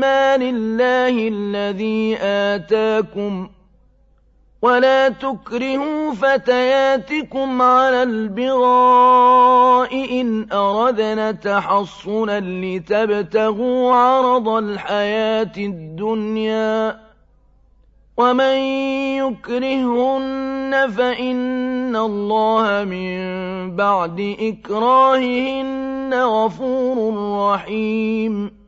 مَّالِ اللَّهِ الَّذِي آتَاكُمْ ۚ وَلَا تُكْرِهُوا فَتَيَاتِكُمْ عَلَى الْبِغَاءِ إِنْ أَرَدْنَ تَحَصُّنًا لِّتَبْتَغُوا عَرَضَ الْحَيَاةِ الدُّنْيَا ۚ وَمَن يُكْرِههُّنَّ فَإِنَّ اللَّهَ مِن بَعْدِ إِكْرَاهِهِنَّ غَفُورٌ رَّحِيمٌ